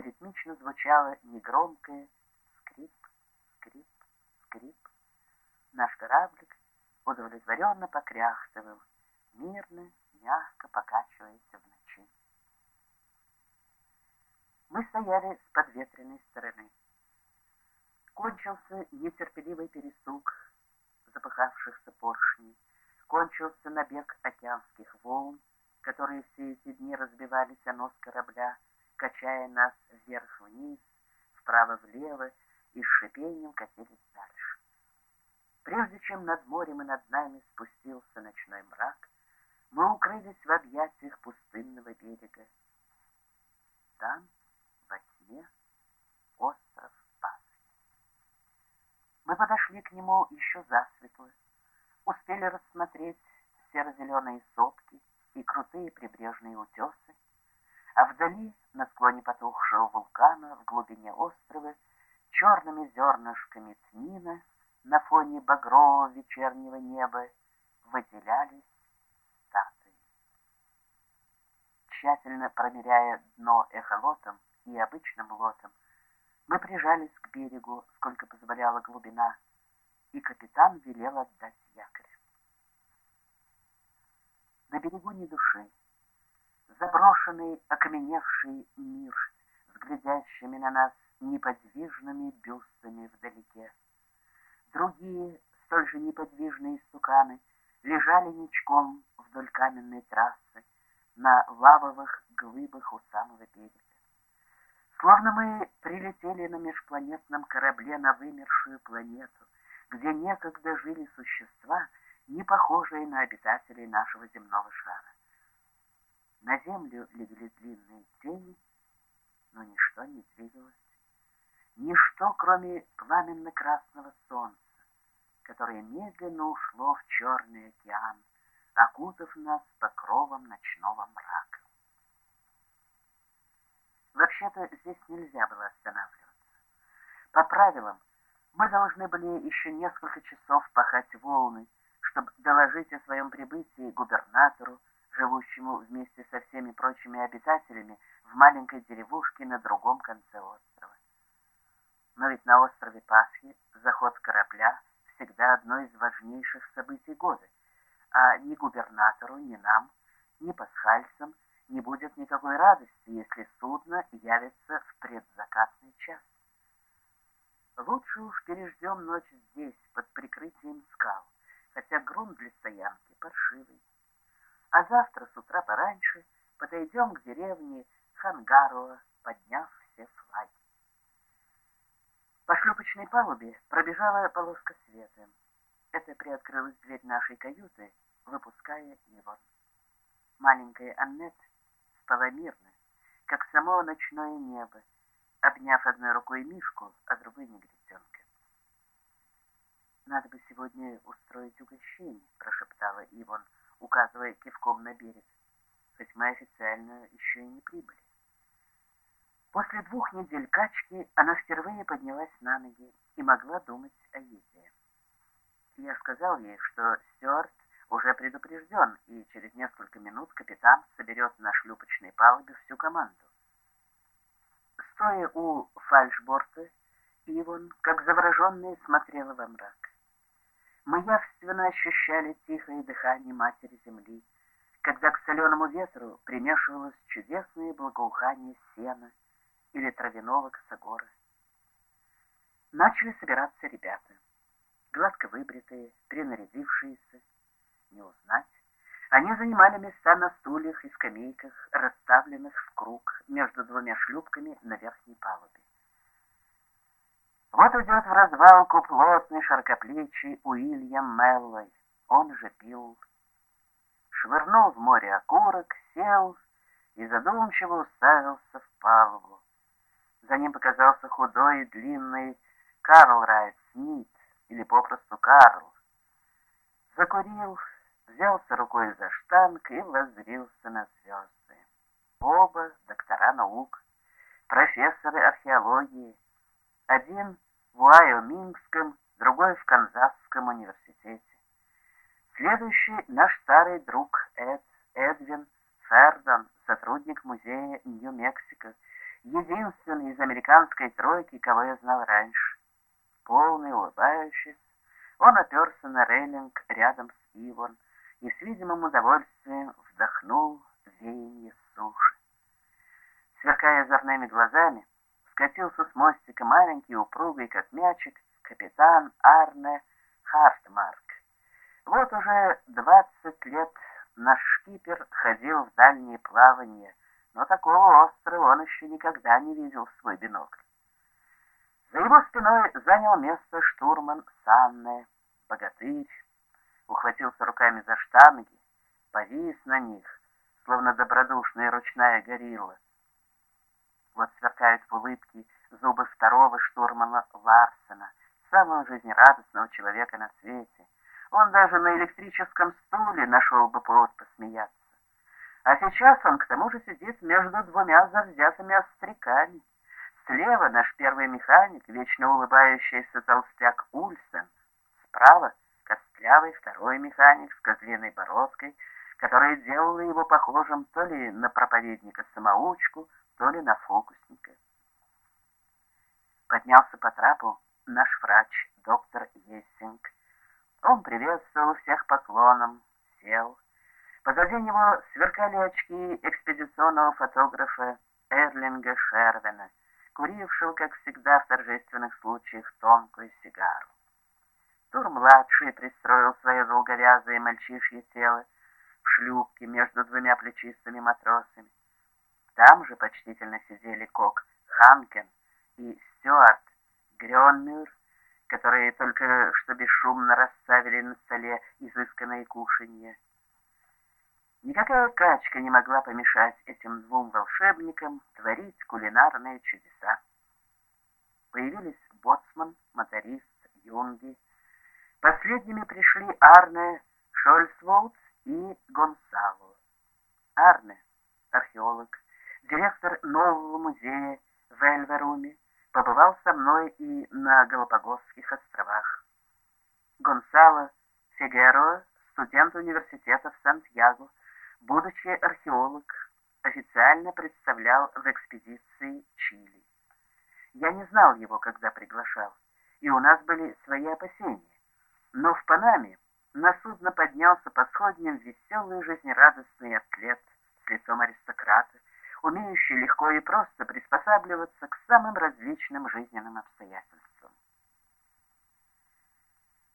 ритмично звучало негромкое скрип, скрип, скрип. Наш кораблик удовлетворенно покряхтывал, мирно, мягко покачиваясь в ночи. Мы стояли с подветренной стороны. Кончился нетерпеливый перестук запыхавшихся поршней, кончился набег океанских волн, которые все эти дни разбивались о нос корабля, качая нас вверх-вниз, вправо-влево и с шипением катились дальше. Прежде чем над морем и над нами спустился ночной мрак, мы укрылись в объятиях пустынного берега. Там, во тьме, остров Пасхи. Мы подошли к нему еще засветло, успели рассмотреть серо-зеленые сопки и крутые прибрежные утесы, а вдали, на склоне потухшего вулкана, в глубине острова, черными зернышками тмина на фоне багрового вечернего неба выделялись статуи. Тщательно промеряя дно эхолотом и обычным лотом, мы прижались к берегу, сколько позволяла глубина, и капитан велел отдать якорь. На берегу ни души. Заброшенный, окаменевший мир с глядящими на нас неподвижными бюстами вдалеке. Другие, столь же неподвижные стуканы, лежали ничком вдоль каменной трассы на лавовых глыбах у самого берега. Словно мы прилетели на межпланетном корабле на вымершую планету, где некогда жили существа, не похожие на обитателей нашего земного шара. На землю легли длинные тени, но ничто не двигалось. Ничто, кроме пламенно-красного солнца, которое медленно ушло в черный океан, окутав нас покровом ночного мрака. Вообще-то здесь нельзя было останавливаться. По правилам, мы должны были еще несколько часов пахать волны, чтобы доложить о своем прибытии губернатору, живущему вместе со всеми прочими обитателями в маленькой деревушке на другом конце острова. Но ведь на острове Пасхи заход корабля всегда одно из важнейших событий года, а ни губернатору, ни нам, ни пасхальцам не будет никакой радости, если судно явится в предзакатный час. Лучше уж переждем ночь здесь, под прикрытием скал, хотя грунт для стоянки паршивый. А завтра с утра пораньше подойдем к деревне Хангаруа, подняв все флаги. По шлюпочной палубе пробежала полоска света. Это приоткрылась дверь нашей каюты, выпуская Иван. Маленькая Аннет спала мирно, как само ночное небо, обняв одной рукой Мишку, а другой негритенка. «Надо бы сегодня устроить угощение», — прошептала Иван, указывая кивком на берег, хоть мы официально еще и не прибыли. После двух недель качки она впервые поднялась на ноги и могла думать о еде. Я сказал ей, что Стюарт уже предупрежден, и через несколько минут капитан соберет на шлюпочной палубе всю команду. Стоя у фальшборта, Ивон, как завороженная, смотрела во мрак. Мы явственно ощущали тихое дыхание Матери Земли, когда к соленому ветру примешивалось чудесное благоухание сена или травяного косогора. Начали собираться ребята, гладко выбритые, принарядившиеся, не узнать. Они занимали места на стульях и скамейках, расставленных в круг между двумя шлюпками на верхней палубе. Вот идет в развалку плотный широкоплечий Уильям Меллой, он же Билл. Швырнул в море окурок, сел и задумчиво уставился в палубу. За ним показался худой и длинный Карл Райт Смит, или попросту Карл. Закурил, взялся рукой за штанг и воззрился на звезды. Оба доктора наук, профессоры археологии. Один в Уайомингском, другой в Канзасском университете. Следующий наш старый друг Эд, Эдвин Фердон, сотрудник музея Нью-Мексико, единственный из американской тройки, кого я знал раньше. Полный, улыбающийся, он оперся на рейлинг рядом с Ивон и с видимым удовольствием вдохнул веяние суши. Сверкая озорными глазами, скатился с мостика маленький, упругий, как мячик, капитан Арне Хартмарк. Вот уже двадцать лет наш шкипер ходил в дальние плавания, но такого острова он еще никогда не видел в свой бинокль. За его спиной занял место штурман Санне, богатырь, ухватился руками за штанги, повис на них, словно добродушная ручная горилла. Вот сверкают в улыбке зубы второго штурмана Ларсена, самого жизнерадостного человека на свете. Он даже на электрическом стуле нашел бы повод посмеяться. А сейчас он к тому же сидит между двумя завзятыми остряками. Слева наш первый механик, вечно улыбающийся толстяк Ульсен. Справа костлявый второй механик с козлиной бородкой, которая делала его похожим то ли на проповедника-самоучку, то ли на фокусника. Поднялся по трапу наш врач, доктор Ессинг. Он приветствовал всех поклоном, сел. Позади него сверкали очки экспедиционного фотографа Эрлинга Шервена, курившего, как всегда в торжественных случаях, тонкую сигару. Тур-младший пристроил свое долговязое мальчишье тело в шлюпке между двумя плечистыми матросами. Там же почтительно сидели Кок Ханкен и Стюарт Грёнмюр, которые только что бесшумно расставили на столе изысканные кушанье. Никакая качка не могла помешать этим двум волшебникам творить кулинарные чудеса. Появились боцман, моторист, юнги. Последними пришли Арне Шольцволд и Гонсало. Арне, археолог, директор нового музея в Эльверуме, побывал со мной и на Галапагосских островах. Гонсало Фигеро, студент университета в Сантьяго, будучи археолог, официально представлял в экспедиции Чили. Я не знал его, когда приглашал, и у нас были свои опасения. Но в Панаме на судно поднялся по сходням веселый жизнерадостный атлет с лицом аристократа, умеющий легко и просто приспосабливаться к самым различным жизненным обстоятельствам.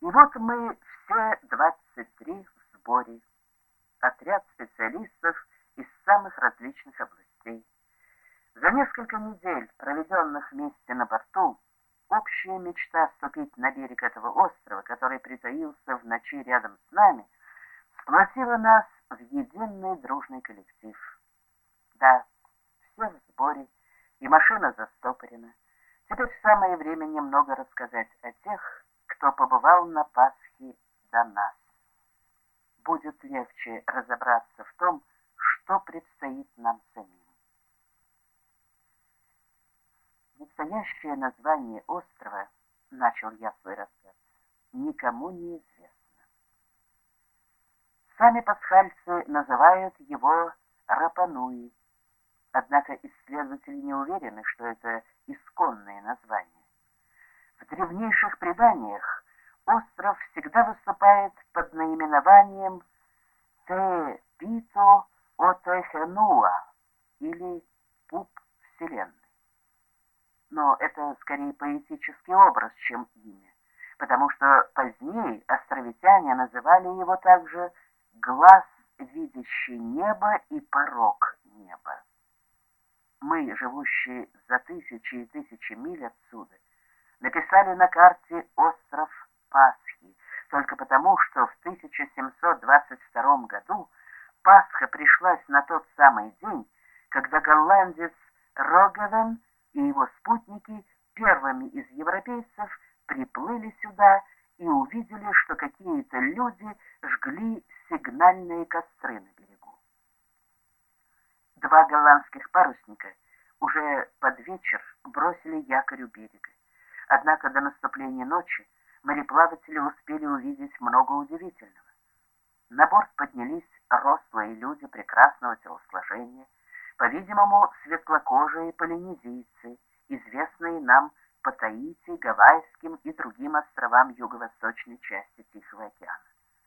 И вот мы все 23 в сборе, отряд специалистов из самых различных областей. За несколько недель, проведенных вместе на борту, общая мечта ступить на берег этого острова, который притаился в ночи рядом с нами, сплотила нас в единый дружный коллектив. Да, все в сборе, и машина застопорена. Теперь самое время немного рассказать о тех, кто побывал на Пасхе до нас. Будет легче разобраться в том, что предстоит нам самим. Настоящее название острова, начал я свой рассказ, никому не известно. Сами пасхальцы называют его Рапануи, Однако исследователи не уверены, что это исконное название. В древнейших преданиях остров всегда выступает под наименованием Те-Пито Отехенуа или Пуп Вселенной. Но это скорее поэтический образ, чем имя, потому что позднее островитяне называли его также «глаз, видящий небо и порог неба» мы, живущие за тысячи и тысячи миль отсюда, написали на карте остров Пасхи, только потому, что в 1722 году Пасха пришлась на тот самый день, когда голландец Рогевен и его спутники первыми из европейцев приплыли сюда и увидели, что какие-то люди жгли сигнальные костры на берегу. Два голландских парусника уже под вечер бросили якорь у берега. Однако до наступления ночи мореплаватели успели увидеть много удивительного. На борт поднялись рослые люди прекрасного телосложения, по-видимому, светлокожие полинезийцы, известные нам по Таити, Гавайским и другим островам юго-восточной части Тихого океана.